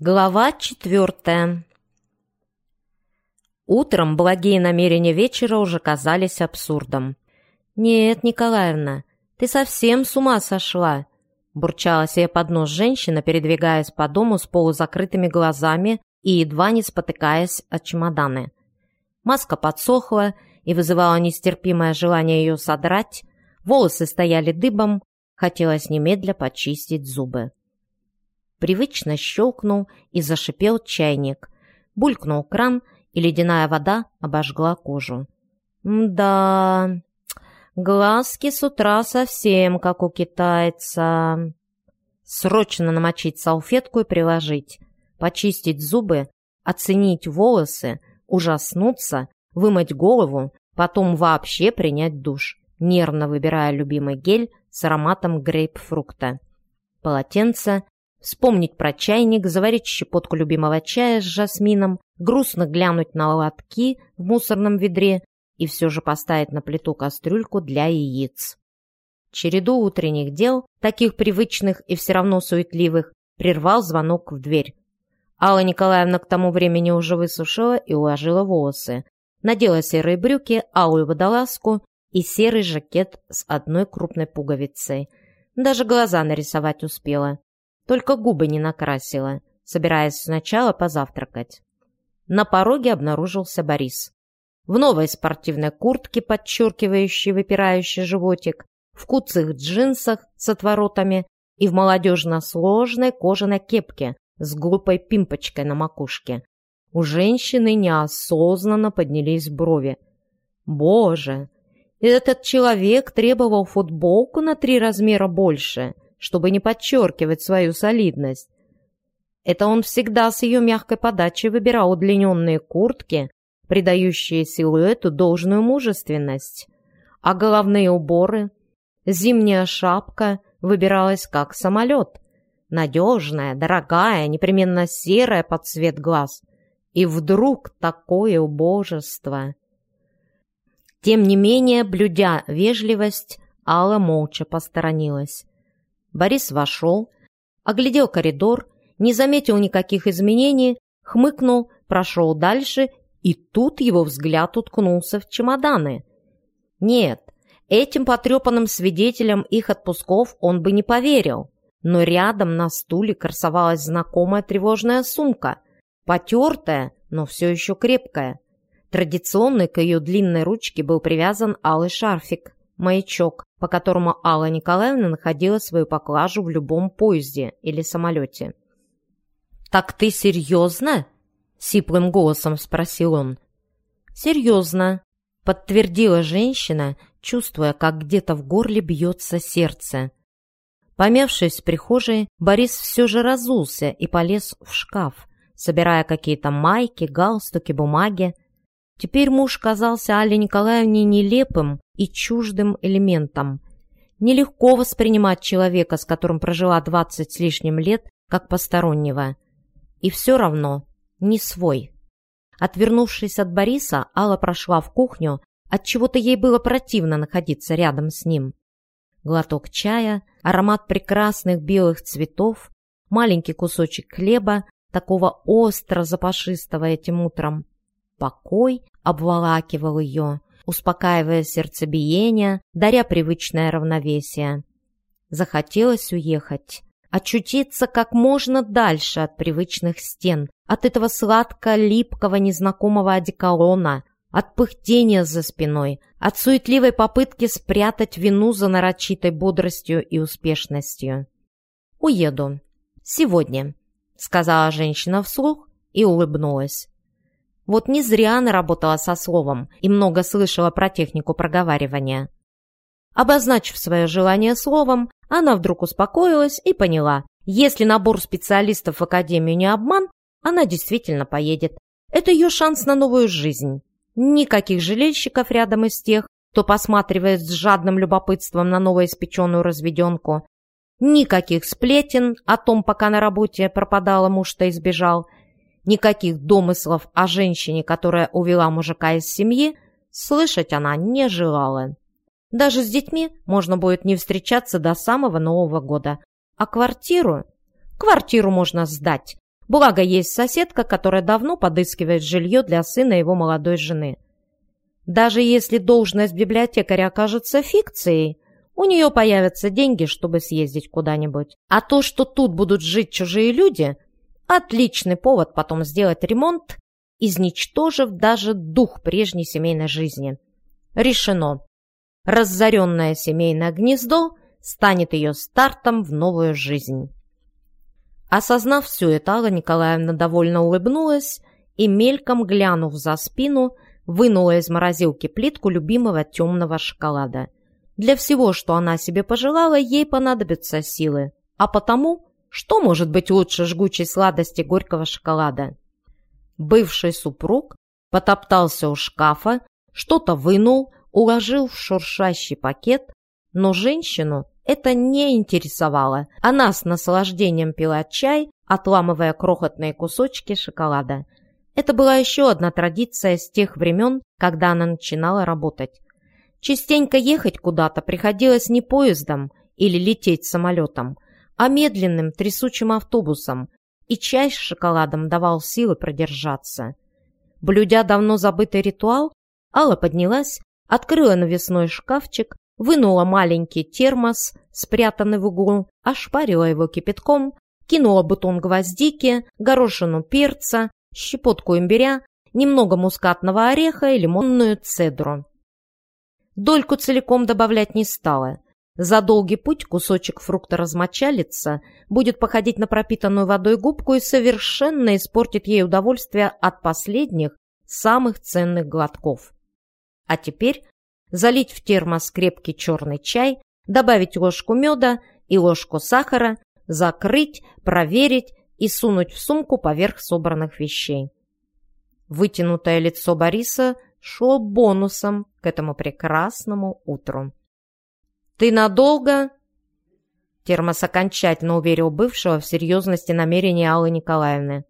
Глава четвертая Утром благие намерения вечера уже казались абсурдом. «Нет, Николаевна, ты совсем с ума сошла!» Бурчала себе под нос женщина, передвигаясь по дому с полузакрытыми глазами и едва не спотыкаясь от чемоданы. Маска подсохла и вызывала нестерпимое желание ее содрать, волосы стояли дыбом, хотелось немедля почистить зубы. Привычно щелкнул и зашипел чайник. Булькнул кран, и ледяная вода обожгла кожу. «Да, глазки с утра совсем как у китайца. Срочно намочить салфетку и приложить, почистить зубы, оценить волосы, ужаснуться, вымыть голову, потом вообще принять душ, нервно выбирая любимый гель с ароматом грейпфрукта. Полотенце, Вспомнить про чайник, заварить щепотку любимого чая с жасмином, грустно глянуть на лотки в мусорном ведре и все же поставить на плиту кастрюльку для яиц. Череду утренних дел, таких привычных и все равно суетливых, прервал звонок в дверь. Алла Николаевна к тому времени уже высушила и уложила волосы. Надела серые брюки, алую водолазку и серый жакет с одной крупной пуговицей. Даже глаза нарисовать успела. Только губы не накрасила, собираясь сначала позавтракать. На пороге обнаружился Борис. В новой спортивной куртке, подчеркивающей выпирающий животик, в куцых джинсах с отворотами и в молодежно-сложной кожаной кепке с глупой пимпочкой на макушке. У женщины неосознанно поднялись брови. «Боже! Этот человек требовал футболку на три размера больше!» Чтобы не подчеркивать свою солидность. Это он всегда с ее мягкой подачей выбирал удлиненные куртки, придающие силуэту должную мужественность, а головные уборы, зимняя шапка выбиралась как самолет, надежная, дорогая, непременно серая под цвет глаз. И вдруг такое убожество! Тем не менее, блюдя вежливость, Алла молча посторонилась. Борис вошел, оглядел коридор, не заметил никаких изменений, хмыкнул, прошел дальше, и тут его взгляд уткнулся в чемоданы. Нет, этим потрепанным свидетелям их отпусков он бы не поверил. Но рядом на стуле красовалась знакомая тревожная сумка, потертая, но все еще крепкая. Традиционный к ее длинной ручке был привязан алый шарфик маячок, по которому Алла Николаевна находила свою поклажу в любом поезде или самолете. «Так ты серьезно?» — сиплым голосом спросил он. «Серьезно», — подтвердила женщина, чувствуя, как где-то в горле бьется сердце. Помявшись в прихожей, Борис все же разулся и полез в шкаф, собирая какие-то майки, галстуки, бумаги. Теперь муж казался Алле Николаевне нелепым и чуждым элементом. Нелегко воспринимать человека, с которым прожила двадцать с лишним лет, как постороннего. И все равно не свой. Отвернувшись от Бориса, Алла прошла в кухню, от чего то ей было противно находиться рядом с ним. Глоток чая, аромат прекрасных белых цветов, маленький кусочек хлеба, такого остро запашистого этим утром, Покой обволакивал ее, успокаивая сердцебиение, даря привычное равновесие. Захотелось уехать, очутиться как можно дальше от привычных стен, от этого сладко-липкого незнакомого одеколона, от пыхтения за спиной, от суетливой попытки спрятать вину за нарочитой бодростью и успешностью. «Уеду. Сегодня», — сказала женщина вслух и улыбнулась. Вот не зря она работала со словом и много слышала про технику проговаривания. Обозначив свое желание словом, она вдруг успокоилась и поняла, если набор специалистов в Академию не обман, она действительно поедет. Это ее шанс на новую жизнь. Никаких жалельщиков рядом из тех, кто посматривает с жадным любопытством на новоиспеченную разведенку. Никаких сплетен о том, пока на работе пропадала муж-то избежал – Никаких домыслов о женщине, которая увела мужика из семьи, слышать она не желала. Даже с детьми можно будет не встречаться до самого Нового года. А квартиру? Квартиру можно сдать. Благо, есть соседка, которая давно подыскивает жилье для сына его молодой жены. Даже если должность библиотекаря окажется фикцией, у нее появятся деньги, чтобы съездить куда-нибудь. А то, что тут будут жить чужие люди, отличный повод потом сделать ремонт, изничтожив даже дух прежней семейной жизни. Решено. Разоренное семейное гнездо станет ее стартом в новую жизнь. Осознав все это, Алла Николаевна довольно улыбнулась и, мельком глянув за спину, вынула из морозилки плитку любимого темного шоколада. Для всего, что она себе пожелала, ей понадобятся силы. А потому, что может быть лучше жгучей сладости горького шоколада? Бывший супруг потоптался у шкафа, что-то вынул, уложил в шуршащий пакет, но женщину это не интересовало. Она с наслаждением пила чай, отламывая крохотные кусочки шоколада. Это была еще одна традиция с тех времен, когда она начинала работать. Частенько ехать куда-то приходилось не поездом или лететь самолетом, а медленным трясучим автобусом, и чай с шоколадом давал силы продержаться. Блюдя давно забытый ритуал, Алла поднялась, открыла навесной шкафчик, вынула маленький термос, спрятанный в углу, ошпарила его кипятком, кинула бутон гвоздики, горошину перца, щепотку имбиря, немного мускатного ореха и лимонную цедру. Дольку целиком добавлять не стала. За долгий путь кусочек фрукта размочалится, будет походить на пропитанную водой губку и совершенно испортит ей удовольствие от последних, самых ценных глотков. А теперь залить в термос крепкий черный чай, добавить ложку меда и ложку сахара, закрыть, проверить и сунуть в сумку поверх собранных вещей. Вытянутое лицо Бориса шло бонусом к этому прекрасному утру. «Ты надолго?» Термос окончательно уверил бывшего в серьезности намерений Аллы Николаевны.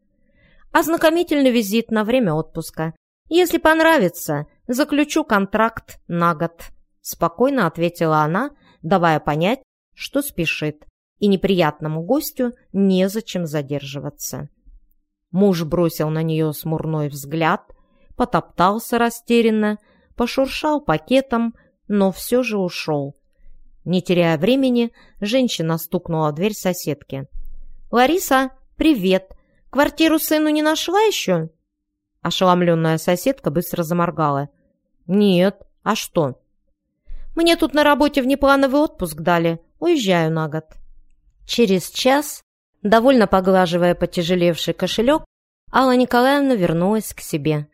«Ознакомительный визит на время отпуска. Если понравится, заключу контракт на год», — спокойно ответила она, давая понять, что спешит, и неприятному гостю незачем задерживаться. Муж бросил на нее смурной взгляд, потоптался растерянно, пошуршал пакетом, но все же ушел. Не теряя времени, женщина стукнула в дверь соседки. «Лариса, привет! Квартиру сыну не нашла еще?» Ошеломленная соседка быстро заморгала. «Нет, а что?» «Мне тут на работе внеплановый отпуск дали. Уезжаю на год». Через час, довольно поглаживая потяжелевший кошелек, Алла Николаевна вернулась к себе.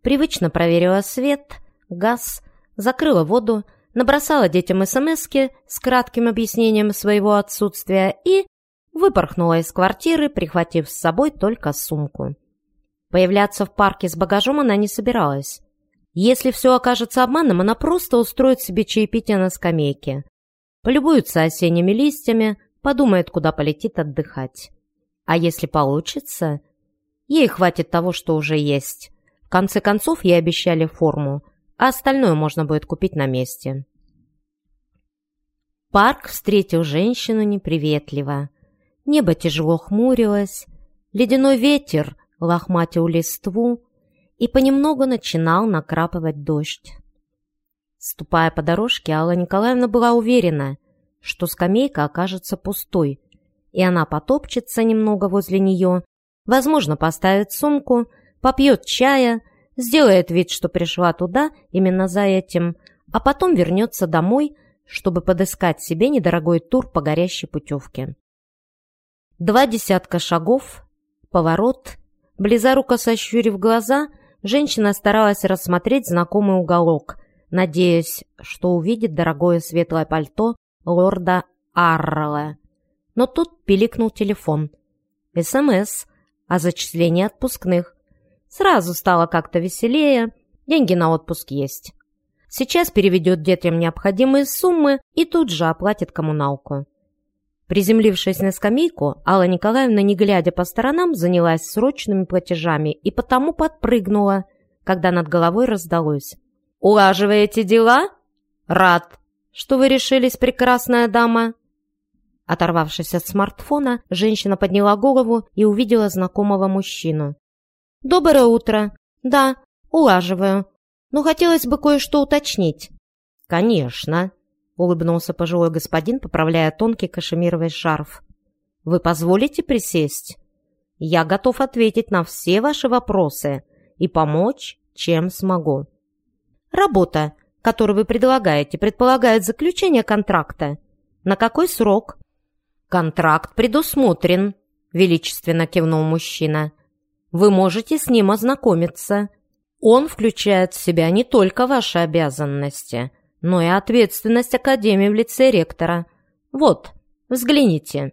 Привычно проверила свет, газ, закрыла воду, набросала детям СМСки с кратким объяснением своего отсутствия и выпорхнула из квартиры, прихватив с собой только сумку. Появляться в парке с багажом она не собиралась. Если все окажется обманом, она просто устроит себе чаепитие на скамейке. Полюбуется осенними листьями, подумает, куда полетит отдыхать. А если получится, ей хватит того, что уже есть. В конце концов, ей обещали форму, а остальное можно будет купить на месте. Парк встретил женщину неприветливо. Небо тяжело хмурилось, ледяной ветер лохматил листву и понемногу начинал накрапывать дождь. Ступая по дорожке, Алла Николаевна была уверена, что скамейка окажется пустой, и она потопчется немного возле нее, возможно, поставит сумку, попьет чая, сделает вид, что пришла туда именно за этим, а потом вернется домой, чтобы подыскать себе недорогой тур по горящей путевке. Два десятка шагов, поворот, близоруко сощурив глаза, женщина старалась рассмотреть знакомый уголок, надеясь, что увидит дорогое светлое пальто лорда Аррелла. Но тут пиликнул телефон. СМС о зачислении отпускных. Сразу стало как-то веселее, деньги на отпуск есть. Сейчас переведет детям необходимые суммы и тут же оплатит коммуналку. Приземлившись на скамейку, Алла Николаевна, не глядя по сторонам, занялась срочными платежами и потому подпрыгнула, когда над головой раздалось. «Улаживаете дела? Рад, что вы решились, прекрасная дама!» Оторвавшись от смартфона, женщина подняла голову и увидела знакомого мужчину. «Доброе утро. Да, улаживаю. Но хотелось бы кое-что уточнить». «Конечно», — улыбнулся пожилой господин, поправляя тонкий кашемировый шарф. «Вы позволите присесть? Я готов ответить на все ваши вопросы и помочь, чем смогу». «Работа, которую вы предлагаете, предполагает заключение контракта. На какой срок?» «Контракт предусмотрен», — величественно кивнул мужчина. «Вы можете с ним ознакомиться. Он включает в себя не только ваши обязанности, но и ответственность Академии в лице ректора. Вот, взгляните».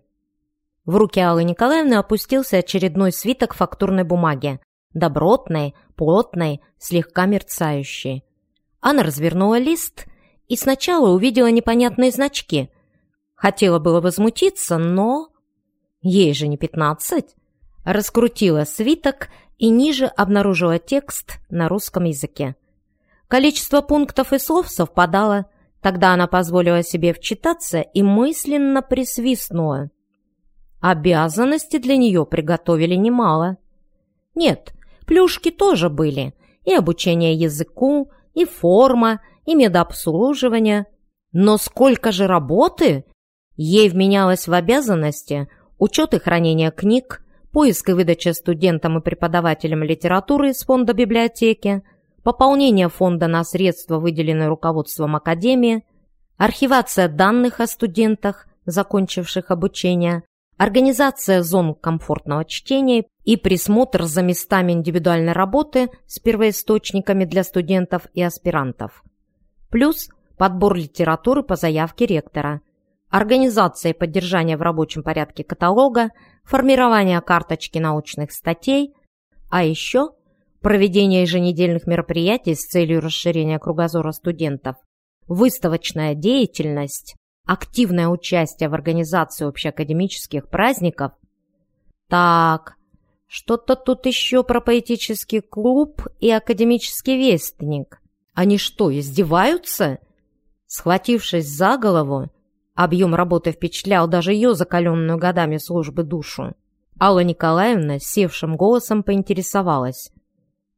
В руки Аллы Николаевны опустился очередной свиток фактурной бумаги, добротной, плотной, слегка мерцающей. Она развернула лист и сначала увидела непонятные значки, Хотела было возмутиться, но... Ей же не пятнадцать. Раскрутила свиток и ниже обнаружила текст на русском языке. Количество пунктов и слов совпадало. Тогда она позволила себе вчитаться и мысленно присвистнула. Обязанности для нее приготовили немало. Нет, плюшки тоже были. И обучение языку, и форма, и медобслуживание. Но сколько же работы Ей вменялось в обязанности учет и хранение книг, поиск и выдача студентам и преподавателям литературы из фонда библиотеки, пополнение фонда на средства, выделенные руководством Академии, архивация данных о студентах, закончивших обучение, организация зон комфортного чтения и присмотр за местами индивидуальной работы с первоисточниками для студентов и аспирантов. Плюс подбор литературы по заявке ректора – организация и поддержание в рабочем порядке каталога, формирование карточки научных статей, а еще проведение еженедельных мероприятий с целью расширения кругозора студентов, выставочная деятельность, активное участие в организации общеакадемических праздников. Так, что-то тут еще про поэтический клуб и академический вестник. Они что, издеваются? Схватившись за голову, Объем работы впечатлял даже ее закаленную годами службы душу. Алла Николаевна севшим голосом поинтересовалась.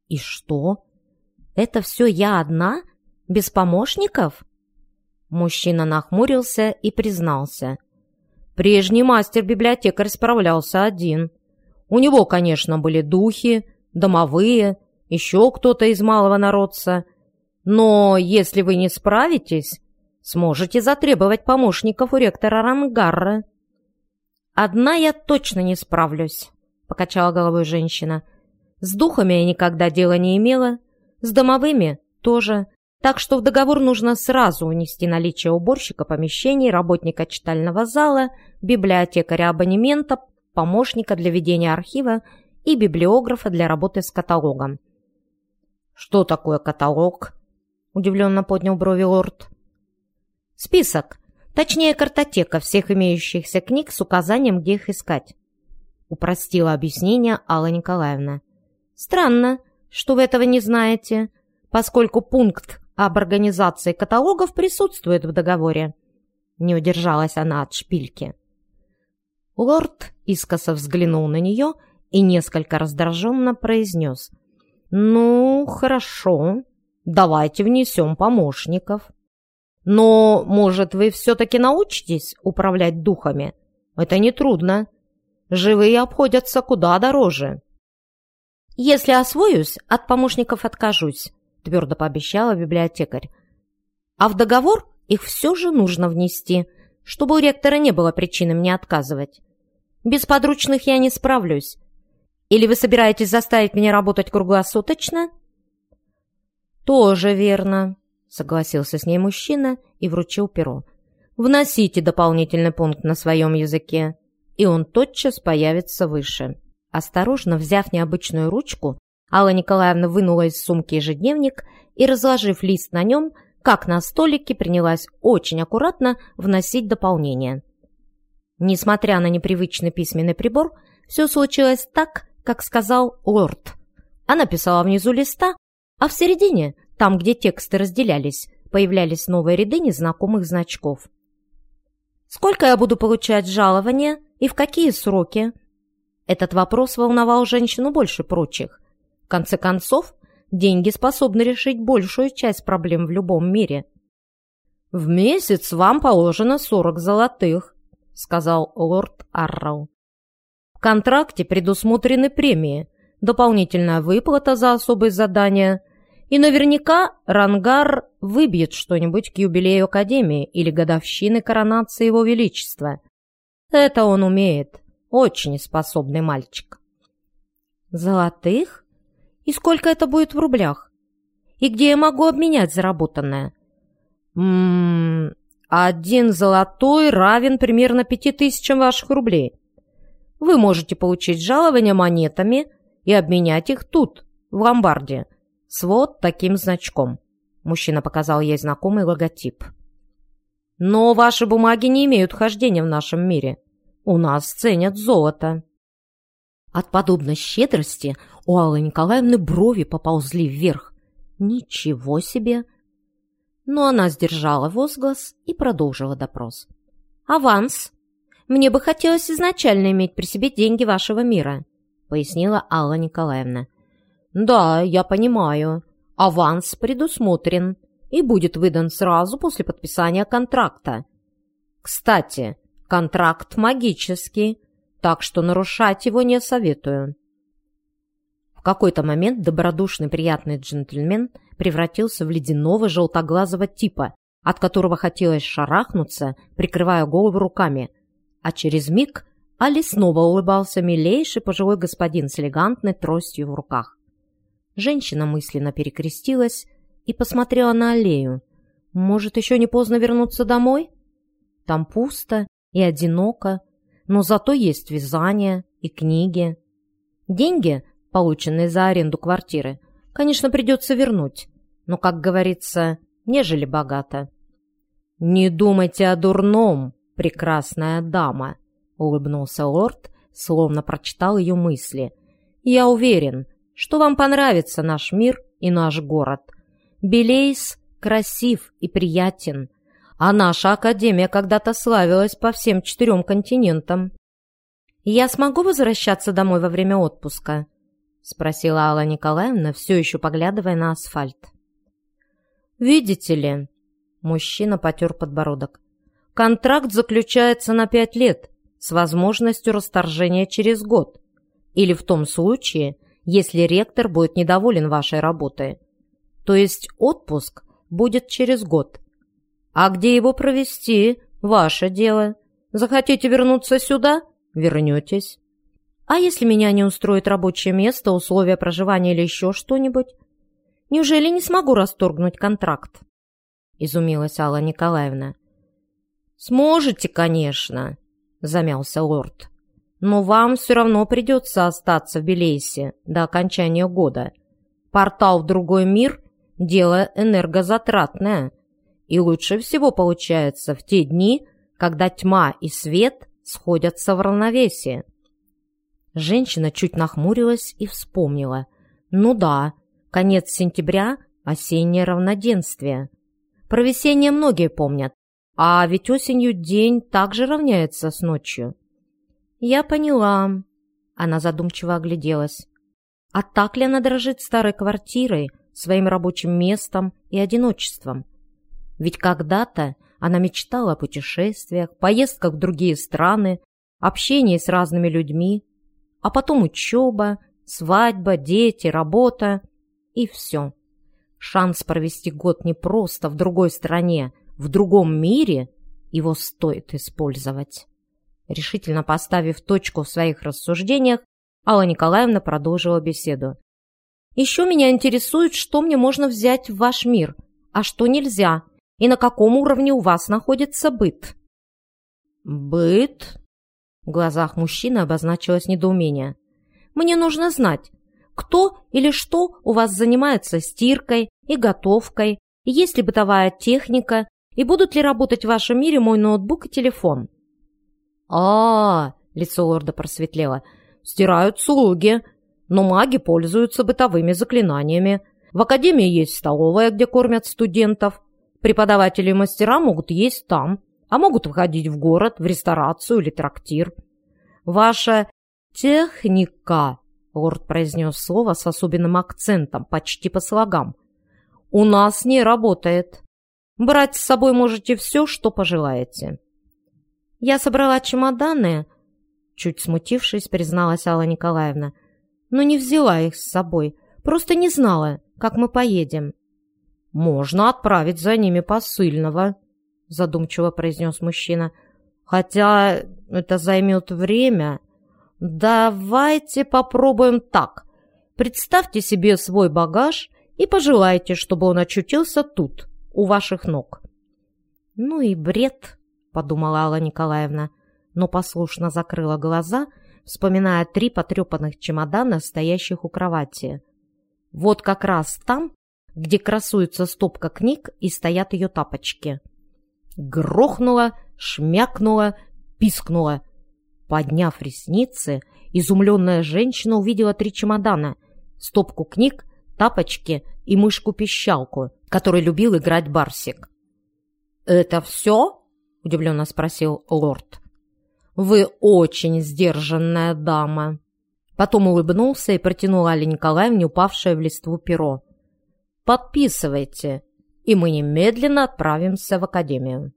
«И что? Это все я одна? Без помощников?» Мужчина нахмурился и признался. Прежний мастер-библиотекарь справлялся один. У него, конечно, были духи, домовые, еще кто-то из малого народца. Но если вы не справитесь, сможете затребовать помощников у ректора Рангарра». «Одна я точно не справлюсь», — покачала головой женщина. «С духами я никогда дела не имела, с домовыми тоже, так что в договор нужно сразу унести наличие уборщика помещений, работника читального зала, библиотекаря абонемента, помощника для ведения архива и библиографа для работы с каталогом». «Что такое каталог?» — удивленно поднял брови лорд. Список, точнее картотека всех имеющихся книг с указанием, где их искать. Упростила объяснение Алла Николаевна. Странно, что вы этого не знаете, поскольку пункт об организации каталогов присутствует в договоре. Не удержалась она от шпильки. Лорд искоса взглянул на нее и несколько раздраженно произнес. «Ну, хорошо, давайте внесем помощников». Но, может, вы все-таки научитесь управлять духами? Это нетрудно. Живые обходятся куда дороже. Если освоюсь, от помощников откажусь, твердо пообещала библиотекарь. А в договор их все же нужно внести, чтобы у ректора не было причины мне отказывать. Без подручных я не справлюсь. Или вы собираетесь заставить меня работать круглосуточно? Тоже верно, — согласился с ней мужчина и вручил перо. «Вносите дополнительный пункт на своем языке, и он тотчас появится выше». Осторожно взяв необычную ручку, Алла Николаевна вынула из сумки ежедневник и, разложив лист на нем, как на столике, принялась очень аккуратно вносить дополнение. Несмотря на непривычный письменный прибор, все случилось так, как сказал лорд. Она писала внизу листа, а в середине там, где тексты разделялись, появлялись новые ряды незнакомых значков. Сколько я буду получать жалования и в какие сроки? Этот вопрос волновал женщину больше прочих. В конце концов, деньги способны решить большую часть проблем в любом мире. «В месяц вам положено сорок золотых», — сказал лорд Арроу. В контракте предусмотрены премии, дополнительная выплата за особые задания, и наверняка Рангар выбьет что-нибудь к юбилею Академии или годовщины коронации Его Величества. Это он умеет. Очень способный мальчик. Золотых? И сколько это будет в рублях? И где я могу обменять заработанное? Ммм, один золотой равен примерно пяти тысячам ваших рублей. Вы можете получить жалование монетами и обменять их тут, в ломбарде, с вот таким значком. Мужчина показал ей знакомый логотип. Но ваши бумаги не имеют хождения в нашем мире. У нас ценят золото. От подобной щедрости у Аллы Николаевны брови поползли вверх. Ничего себе! Но она сдержала возглас и продолжила допрос. «Аванс!» Мне бы хотелось изначально иметь при себе деньги вашего мира», — пояснила Алла Николаевна. «Да, я понимаю. Аванс предусмотрен и будет выдан сразу после подписания контракта. Кстати, контракт магический, так что нарушать его не советую». В какой-то момент добродушный приятный джентльмен превратился в ледяного желтоглазого типа, от которого хотелось шарахнуться, прикрывая голову руками — а через миг Али снова улыбался милейший пожилой господин с элегантной тростью в руках. Женщина мысленно перекрестилась и посмотрела на аллею. Может, еще не поздно вернуться домой? Там пусто и одиноко, но зато есть вязание и книги. Деньги, полученные за аренду квартиры, конечно, придется вернуть, но, как говорится, нежели богато. «Не думайте о дурном», прекрасная дама», — улыбнулся лорд, словно прочитал ее мысли. «Я уверен, что вам понравится наш мир и наш город. Белейс красив и приятен, а наша академия когда-то славилась по всем четырем континентам». «Я смогу возвращаться домой во время отпуска?» — спросила Алла Николаевна, все еще поглядывая на асфальт. «Видите ли...» — мужчина потер подбородок. Контракт заключается на пять лет с возможностью расторжения через год или в том случае, если ректор будет недоволен вашей работой. То есть отпуск будет через год. А где его провести – ваше дело. Захотите вернуться сюда – вернетесь. А если меня не устроит рабочее место, условия проживания или еще что-нибудь? Неужели не смогу расторгнуть контракт? Изумилась Алла Николаевна. «Сможете, конечно», — замялся лорд. «Но вам все равно придется остаться в Белейсе до окончания года. Портал в другой мир — дело энергозатратное, и лучше всего получается в те дни, когда тьма и свет сходятся в равновесие». Женщина чуть нахмурилась и вспомнила. «Ну да, конец сентября — осеннее равноденствие. Про весеннее многие помнят, а ведь осенью день также равняется с ночью. Я поняла. Она задумчиво огляделась. А так ли она дрожит старой квартирой, своим рабочим местом и одиночеством? Ведь когда-то она мечтала о путешествиях, поездках в другие страны, общении с разными людьми, а потом учеба, свадьба, дети, работа и все. Шанс провести год не просто в другой стране, в другом мире его стоит использовать. Решительно поставив точку в своих рассуждениях, Алла Николаевна продолжила беседу. «Еще меня интересует, что мне можно взять в ваш мир, а что нельзя, и на каком уровне у вас находится быт». «Быт?» В глазах мужчины обозначилось недоумение. «Мне нужно знать, кто или что у вас занимается стиркой и готовкой, есть ли бытовая техника, и будут ли работать в вашем мире мой ноутбук и телефон?» А, -а, -а лицо лорда просветлело. «Стирают слуги, но маги пользуются бытовыми заклинаниями. В академии есть столовая, где кормят студентов. Преподаватели и мастера могут есть там, а могут выходить в город, в ресторацию или трактир. Ваша техника, лорд произнес слово с особенным акцентом, почти по слогам, у нас не работает. Брать с собой можете все, что пожелаете. Я собрала чемоданы, чуть смутившись, призналась Алла Николаевна, но не взяла их с собой, просто не знала, как мы поедем. «Можно отправить за ними посыльного», — задумчиво произнес мужчина. «Хотя это займет время. Давайте попробуем так. Представьте себе свой багаж и пожелайте, чтобы он очутился тут, у ваших ног». «Ну и бред», — подумала Алла Николаевна, но послушно закрыла глаза, вспоминая три потрепанных чемодана, стоящих у кровати. Вот как раз там, где красуется стопка книг и стоят ее тапочки. Грохнула, шмякнула, пискнула. Подняв ресницы, изумленная женщина увидела три чемодана, стопку книг, тапочки и мышку-пищалку, которой любил играть Барсик. «Это все?» — удивленно спросил лорд. «Вы очень сдержанная дама». Потом улыбнулся и протянул Але Николаевне упавшее в листву перо. Подписывайте, и мы немедленно отправимся в академию.